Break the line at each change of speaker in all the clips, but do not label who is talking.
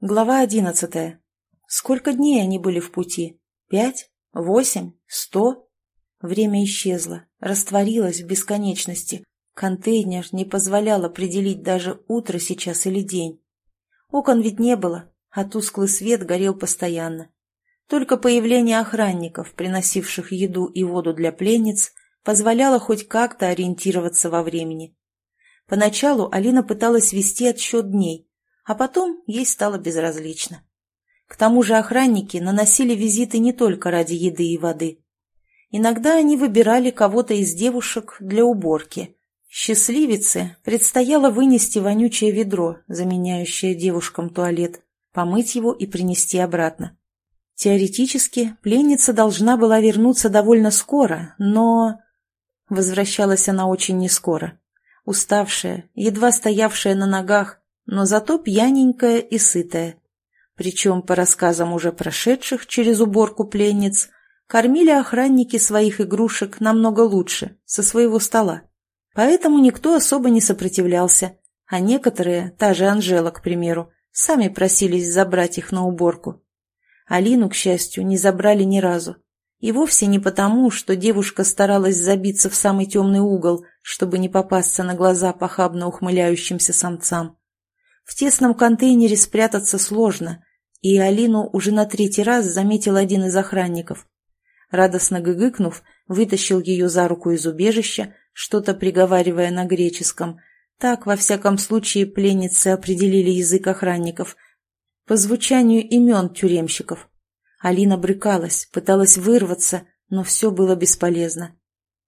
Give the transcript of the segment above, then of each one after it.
Глава одиннадцатая. Сколько дней они были в пути? Пять? Восемь? Сто? Время исчезло, растворилось в бесконечности. Контейнер не позволял определить даже утро сейчас или день. Окон ведь не было, а тусклый свет горел постоянно. Только появление охранников, приносивших еду и воду для пленниц, позволяло хоть как-то ориентироваться во времени. Поначалу Алина пыталась вести отсчет дней, а потом ей стало безразлично. К тому же охранники наносили визиты не только ради еды и воды. Иногда они выбирали кого-то из девушек для уборки. Счастливице предстояло вынести вонючее ведро, заменяющее девушкам туалет, помыть его и принести обратно. Теоретически, пленница должна была вернуться довольно скоро, но... Возвращалась она очень нескоро. Уставшая, едва стоявшая на ногах, но зато пьяненькая и сытая. Причем, по рассказам уже прошедших через уборку пленниц, кормили охранники своих игрушек намного лучше, со своего стола. Поэтому никто особо не сопротивлялся, а некоторые, та же Анжела, к примеру, сами просились забрать их на уборку. Алину, к счастью, не забрали ни разу. И вовсе не потому, что девушка старалась забиться в самый темный угол, чтобы не попасться на глаза похабно ухмыляющимся самцам. В тесном контейнере спрятаться сложно, и Алину уже на третий раз заметил один из охранников. Радостно гыгыкнув, вытащил ее за руку из убежища, что-то приговаривая на греческом. Так, во всяком случае, пленницы определили язык охранников. По звучанию имен тюремщиков. Алина брыкалась, пыталась вырваться, но все было бесполезно.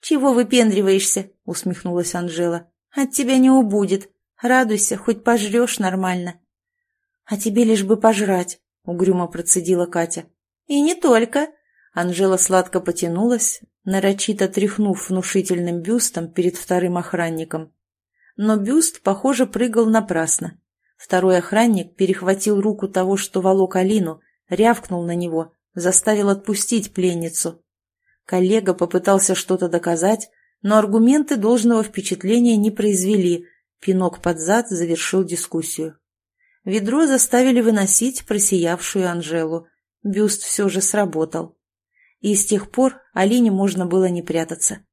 «Чего выпендриваешься?» — усмехнулась Анжела. «От тебя не убудет. Радуйся, хоть пожрешь нормально. — А тебе лишь бы пожрать, — угрюмо процедила Катя. — И не только. Анжела сладко потянулась, нарочито тряхнув внушительным бюстом перед вторым охранником. Но бюст, похоже, прыгал напрасно. Второй охранник перехватил руку того, что волок Алину, рявкнул на него, заставил отпустить пленницу. Коллега попытался что-то доказать, но аргументы должного впечатления не произвели, Пинок под зад завершил дискуссию. Ведро заставили выносить просиявшую Анжелу. Бюст все же сработал. И с тех пор Алине можно было не прятаться.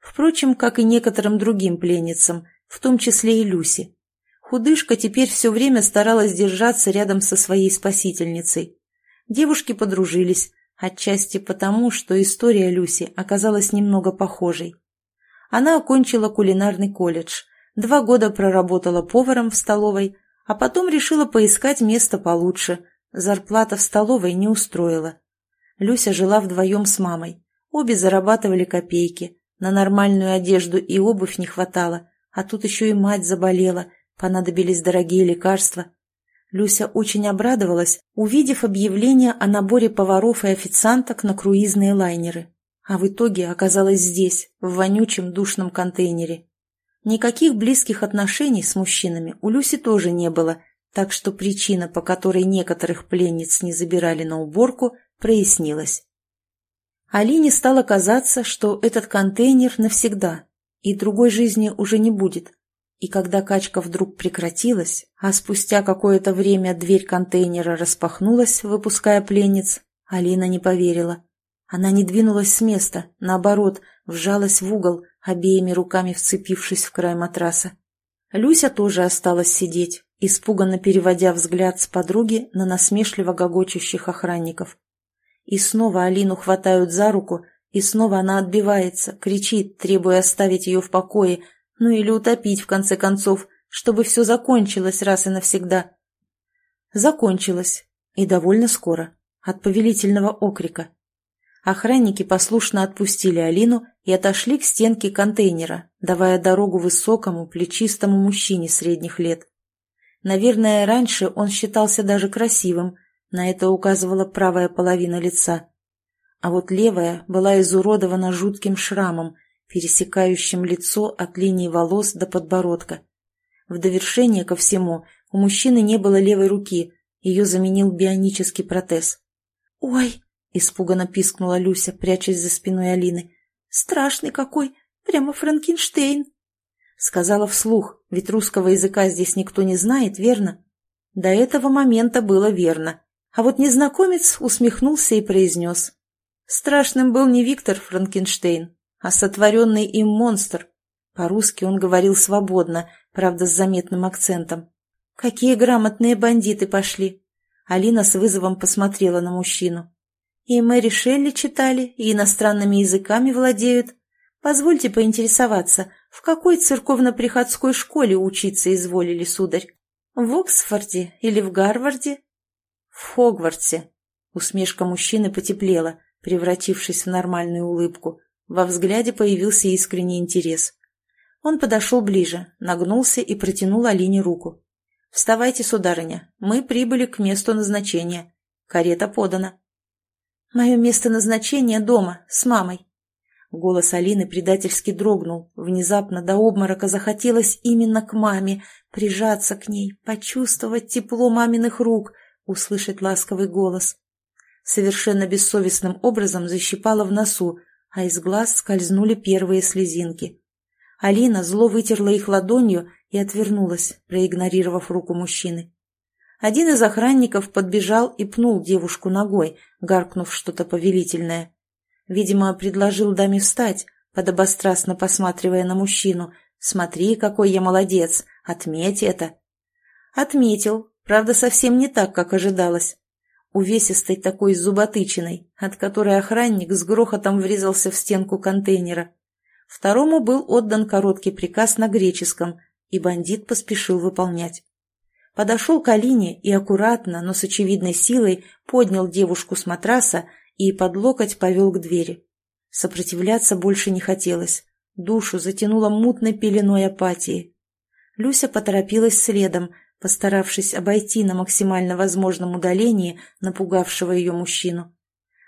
Впрочем, как и некоторым другим пленницам, в том числе и Люси. Худышка теперь все время старалась держаться рядом со своей спасительницей. Девушки подружились, отчасти потому, что история Люси оказалась немного похожей. Она окончила кулинарный колледж – Два года проработала поваром в столовой, а потом решила поискать место получше. Зарплата в столовой не устроила. Люся жила вдвоем с мамой. Обе зарабатывали копейки. На нормальную одежду и обувь не хватало, а тут еще и мать заболела, понадобились дорогие лекарства. Люся очень обрадовалась, увидев объявление о наборе поваров и официанток на круизные лайнеры. А в итоге оказалась здесь, в вонючем душном контейнере. Никаких близких отношений с мужчинами у Люси тоже не было, так что причина, по которой некоторых пленниц не забирали на уборку, прояснилась. Алине стало казаться, что этот контейнер навсегда, и другой жизни уже не будет. И когда качка вдруг прекратилась, а спустя какое-то время дверь контейнера распахнулась, выпуская пленниц, Алина не поверила. Она не двинулась с места, наоборот, вжалась в угол, обеими руками вцепившись в край матраса. Люся тоже осталась сидеть, испуганно переводя взгляд с подруги на насмешливо гогочущих охранников. И снова Алину хватают за руку, и снова она отбивается, кричит, требуя оставить ее в покое, ну или утопить, в конце концов, чтобы все закончилось раз и навсегда. Закончилось, и довольно скоро, от повелительного окрика. Охранники послушно отпустили Алину и отошли к стенке контейнера, давая дорогу высокому, плечистому мужчине средних лет. Наверное, раньше он считался даже красивым, на это указывала правая половина лица. А вот левая была изуродована жутким шрамом, пересекающим лицо от линии волос до подбородка. В довершение ко всему у мужчины не было левой руки, ее заменил бионический протез. «Ой!» — испуганно пискнула Люся, прячась за спиной Алины. «Страшный какой! Прямо Франкенштейн!» Сказала вслух, ведь русского языка здесь никто не знает, верно? До этого момента было верно. А вот незнакомец усмехнулся и произнес. Страшным был не Виктор Франкенштейн, а сотворенный им монстр. По-русски он говорил свободно, правда, с заметным акцентом. «Какие грамотные бандиты пошли!» Алина с вызовом посмотрела на мужчину. «И Мэри Шелли читали, и иностранными языками владеют. Позвольте поинтересоваться, в какой церковно-приходской школе учиться изволили, сударь? В Оксфорде или в Гарварде?» «В Хогвартсе». Усмешка мужчины потеплела, превратившись в нормальную улыбку. Во взгляде появился искренний интерес. Он подошел ближе, нагнулся и протянул Алине руку. «Вставайте, сударыня, мы прибыли к месту назначения. Карета подана». «Мое место назначения дома, с мамой». Голос Алины предательски дрогнул. Внезапно до обморока захотелось именно к маме, прижаться к ней, почувствовать тепло маминых рук, услышать ласковый голос. Совершенно бессовестным образом защипала в носу, а из глаз скользнули первые слезинки. Алина зло вытерла их ладонью и отвернулась, проигнорировав руку мужчины. Один из охранников подбежал и пнул девушку ногой, гаркнув что-то повелительное. Видимо, предложил даме встать, подобострастно посматривая на мужчину. «Смотри, какой я молодец! Отметь это!» Отметил, правда, совсем не так, как ожидалось. Увесистой такой зуботычиной, от которой охранник с грохотом врезался в стенку контейнера. Второму был отдан короткий приказ на греческом, и бандит поспешил выполнять. Подошел к Алине и аккуратно, но с очевидной силой поднял девушку с матраса и под локоть повел к двери. Сопротивляться больше не хотелось. Душу затянуло мутной пеленой апатии. Люся поторопилась следом, постаравшись обойти на максимально возможном удалении напугавшего ее мужчину.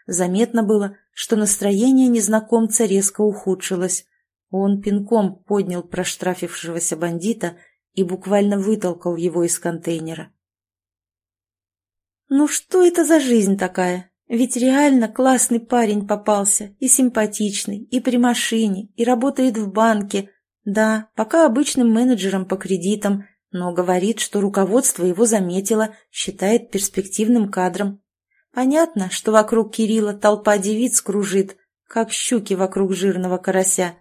Заметно было, что настроение незнакомца резко ухудшилось. Он пинком поднял проштрафившегося бандита и буквально вытолкал его из контейнера. «Ну что это за жизнь такая? Ведь реально классный парень попался, и симпатичный, и при машине, и работает в банке. Да, пока обычным менеджером по кредитам, но говорит, что руководство его заметило, считает перспективным кадром. Понятно, что вокруг Кирилла толпа девиц кружит, как щуки вокруг жирного карася.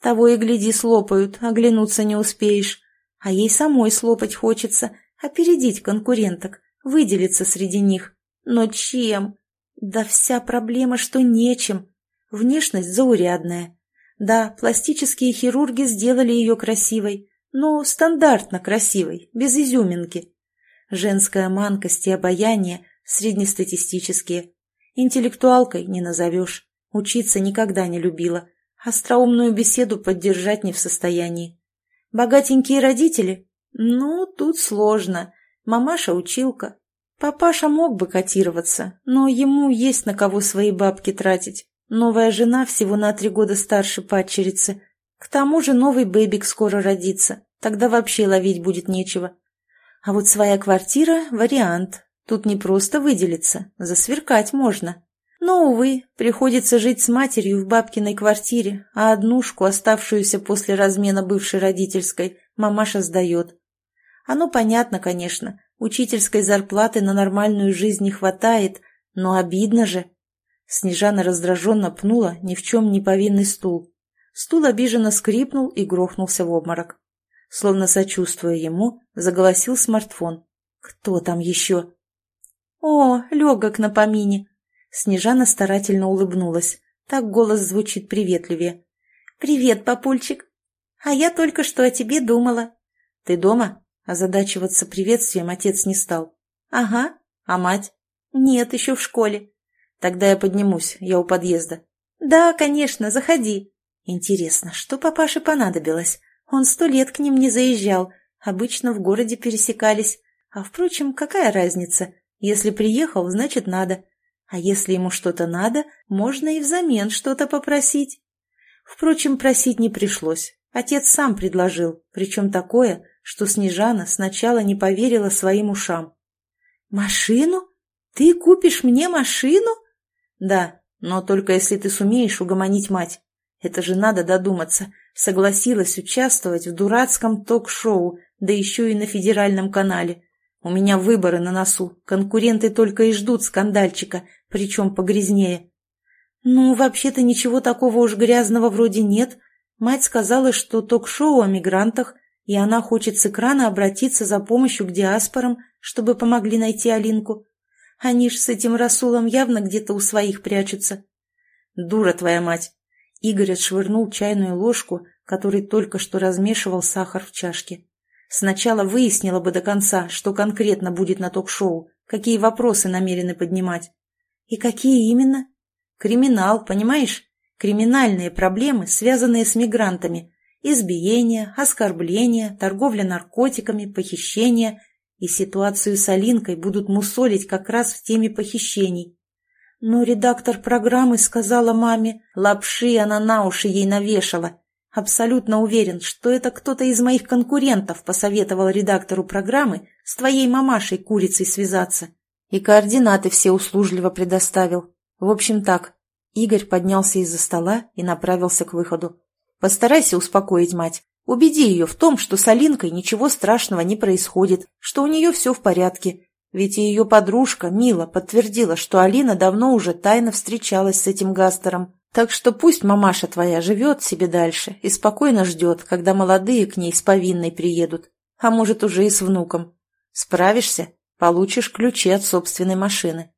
Того и гляди слопают, оглянуться не успеешь. А ей самой слопать хочется, опередить конкуренток, выделиться среди них. Но чем? Да вся проблема, что нечем. Внешность заурядная. Да, пластические хирурги сделали ее красивой, но стандартно красивой, без изюминки. Женская манкость и обаяние среднестатистические. Интеллектуалкой не назовешь. Учиться никогда не любила. Остроумную беседу поддержать не в состоянии. Богатенькие родители? Ну, тут сложно. Мамаша училка. Папаша мог бы котироваться, но ему есть на кого свои бабки тратить. Новая жена всего на три года старше падчерицы. К тому же новый бэбик скоро родится. Тогда вообще ловить будет нечего. А вот своя квартира – вариант. Тут не просто выделиться, засверкать можно. Но, увы, приходится жить с матерью в бабкиной квартире, а однушку, оставшуюся после размена бывшей родительской, мамаша сдает. Оно понятно, конечно, учительской зарплаты на нормальную жизнь не хватает, но обидно же. Снежана раздраженно пнула ни в чем не повинный стул. Стул обиженно скрипнул и грохнулся в обморок. Словно сочувствуя ему, заголосил смартфон. «Кто там еще?» «О, легок на помине!» Снежана старательно улыбнулась. Так голос звучит приветливее. «Привет, папульчик! А я только что о тебе думала». «Ты дома?» Озадачиваться приветствием отец не стал. «Ага. А мать?» «Нет, еще в школе». «Тогда я поднимусь, я у подъезда». «Да, конечно, заходи». «Интересно, что папаше понадобилось? Он сто лет к ним не заезжал, обычно в городе пересекались. А, впрочем, какая разница? Если приехал, значит надо. А если ему что-то надо, можно и взамен что-то попросить. Впрочем, просить не пришлось. Отец сам предложил, причем такое, что Снежана сначала не поверила своим ушам. «Машину? Ты купишь мне машину?» «Да, но только если ты сумеешь угомонить мать. Это же надо додуматься. Согласилась участвовать в дурацком ток-шоу, да еще и на федеральном канале. У меня выборы на носу, конкуренты только и ждут скандальчика, причем погрязнее. Ну, вообще-то ничего такого уж грязного вроде нет. Мать сказала, что ток-шоу о мигрантах, и она хочет с экрана обратиться за помощью к диаспорам, чтобы помогли найти Алинку. Они ж с этим Расулом явно где-то у своих прячутся. Дура твоя мать. Игорь отшвырнул чайную ложку, который только что размешивал сахар в чашке. Сначала выяснила бы до конца, что конкретно будет на ток-шоу, какие вопросы намерены поднимать. И какие именно? Криминал, понимаешь? Криминальные проблемы, связанные с мигрантами. Избиение, оскорбления, торговля наркотиками, похищение. И ситуацию с Алинкой будут мусолить как раз в теме похищений. Но редактор программы сказала маме, лапши она на уши ей навешала. Абсолютно уверен, что это кто-то из моих конкурентов посоветовал редактору программы с твоей мамашей курицей связаться. И координаты все услужливо предоставил. В общем так, Игорь поднялся из-за стола и направился к выходу. Постарайся успокоить мать. Убеди ее в том, что с Алинкой ничего страшного не происходит, что у нее все в порядке. Ведь и ее подружка, Мила, подтвердила, что Алина давно уже тайно встречалась с этим Гастером. Так что пусть мамаша твоя живет себе дальше и спокойно ждет, когда молодые к ней с повинной приедут. А может, уже и с внуком. Справишься? Получишь ключи от собственной машины.